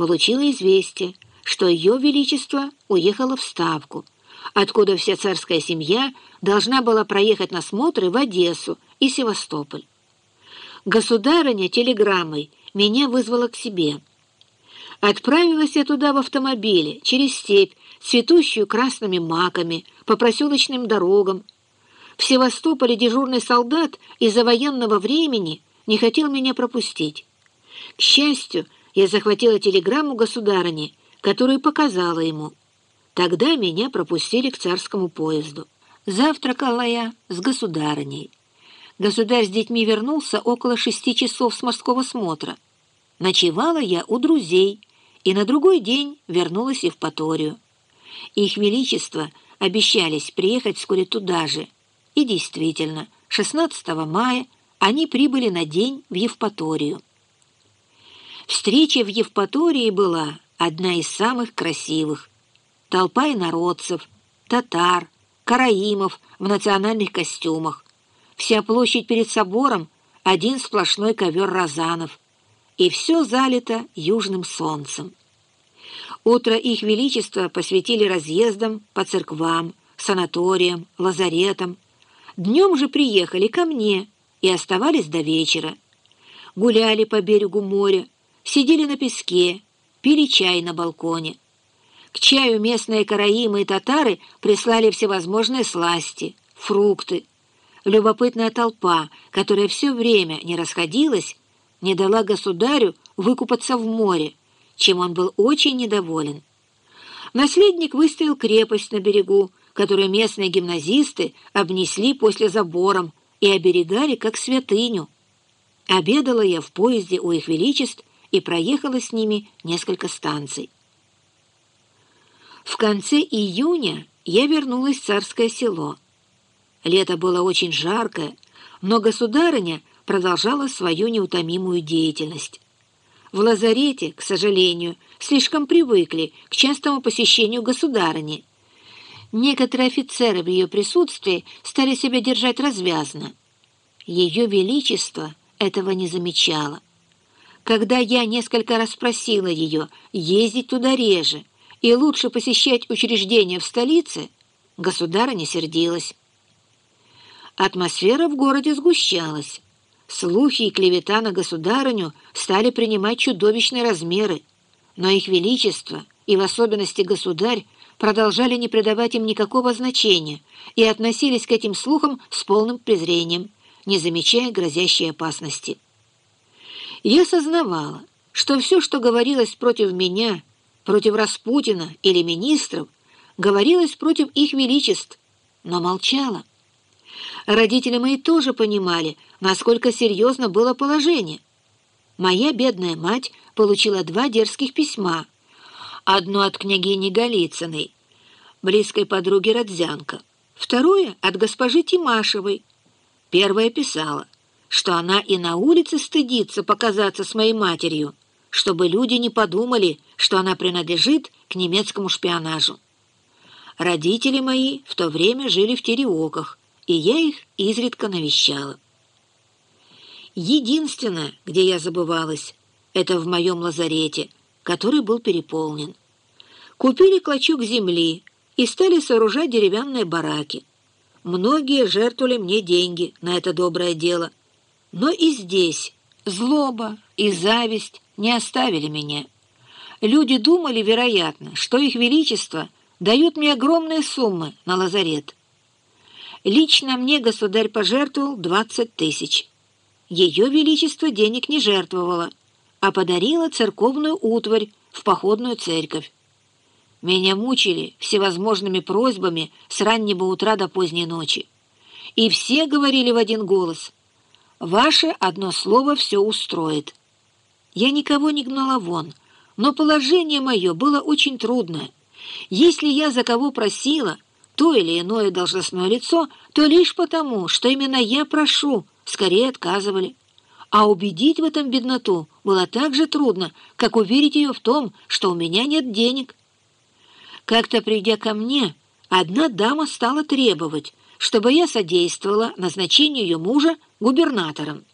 получила известие, что Ее Величество уехало в Ставку, откуда вся царская семья должна была проехать на смотры в Одессу и Севастополь. Государыня телеграммой меня вызвала к себе. Отправилась я туда в автомобиле, через степь, цветущую красными маками, по проселочным дорогам. В Севастополе дежурный солдат из-за военного времени не хотел меня пропустить. К счастью, я захватила телеграмму государыни, которую показала ему. Тогда меня пропустили к царскому поезду. Завтракала я с государыней. Государь с детьми вернулся около шести часов с морского смотра. Ночевала я у друзей, и на другой день вернулась в Евпаторию. Их Величество обещались приехать вскоре туда же. И действительно, 16 мая они прибыли на день в Евпаторию. Встреча в Евпатории была одна из самых красивых. Толпа инородцев, татар, караимов в национальных костюмах. Вся площадь перед собором — один сплошной ковер розанов. И все залито южным солнцем. Утро их величества посвятили разъездам по церквам, санаториям, лазаретам. Днем же приехали ко мне и оставались до вечера. Гуляли по берегу моря, сидели на песке, пили чай на балконе. К чаю местные караимы и татары прислали всевозможные сласти, фрукты. Любопытная толпа, которая все время не расходилась, не дала государю выкупаться в море, чем он был очень недоволен. Наследник выставил крепость на берегу, которую местные гимназисты обнесли после забором и оберегали как святыню. Обедала я в поезде у их величеств и проехала с ними несколько станций. В конце июня я вернулась в царское село. Лето было очень жаркое, но государыня продолжала свою неутомимую деятельность. В лазарете, к сожалению, слишком привыкли к частому посещению государыни. Некоторые офицеры в ее присутствии стали себя держать развязно. Ее Величество этого не замечало. Когда я несколько раз просила ее ездить туда реже и лучше посещать учреждения в столице, государыня сердилась. Атмосфера в городе сгущалась. Слухи и клевета на государыню стали принимать чудовищные размеры, но их величество, и в особенности государь, продолжали не придавать им никакого значения и относились к этим слухам с полным презрением, не замечая грозящей опасности. Я сознавала, что все, что говорилось против меня, против Распутина или министров, говорилось против их величеств, но молчала. Родители мои тоже понимали, насколько серьезно было положение. Моя бедная мать получила два дерзких письма. Одно от княгини Голицыной, близкой подруги Родзянко, второе от госпожи Тимашевой. Первая писала — что она и на улице стыдится показаться с моей матерью, чтобы люди не подумали, что она принадлежит к немецкому шпионажу. Родители мои в то время жили в Тереоках, и я их изредка навещала. Единственное, где я забывалась, это в моем лазарете, который был переполнен. Купили клочок земли и стали сооружать деревянные бараки. Многие жертвовали мне деньги на это доброе дело — но и здесь злоба и зависть не оставили меня. Люди думали, вероятно, что их величество дают мне огромные суммы на лазарет. Лично мне государь пожертвовал 20 тысяч. Ее величество денег не жертвовало, а подарила церковную утварь в походную церковь. Меня мучили всевозможными просьбами с раннего утра до поздней ночи. И все говорили в один голос — Ваше одно слово все устроит. Я никого не гнала вон, но положение мое было очень трудное. Если я за кого просила, то или иное должностное лицо, то лишь потому, что именно я прошу, скорее отказывали. А убедить в этом бедноту было так же трудно, как уверить ее в том, что у меня нет денег. Как-то придя ко мне, одна дама стала требовать, чтобы я содействовала назначению ее мужа губернатором.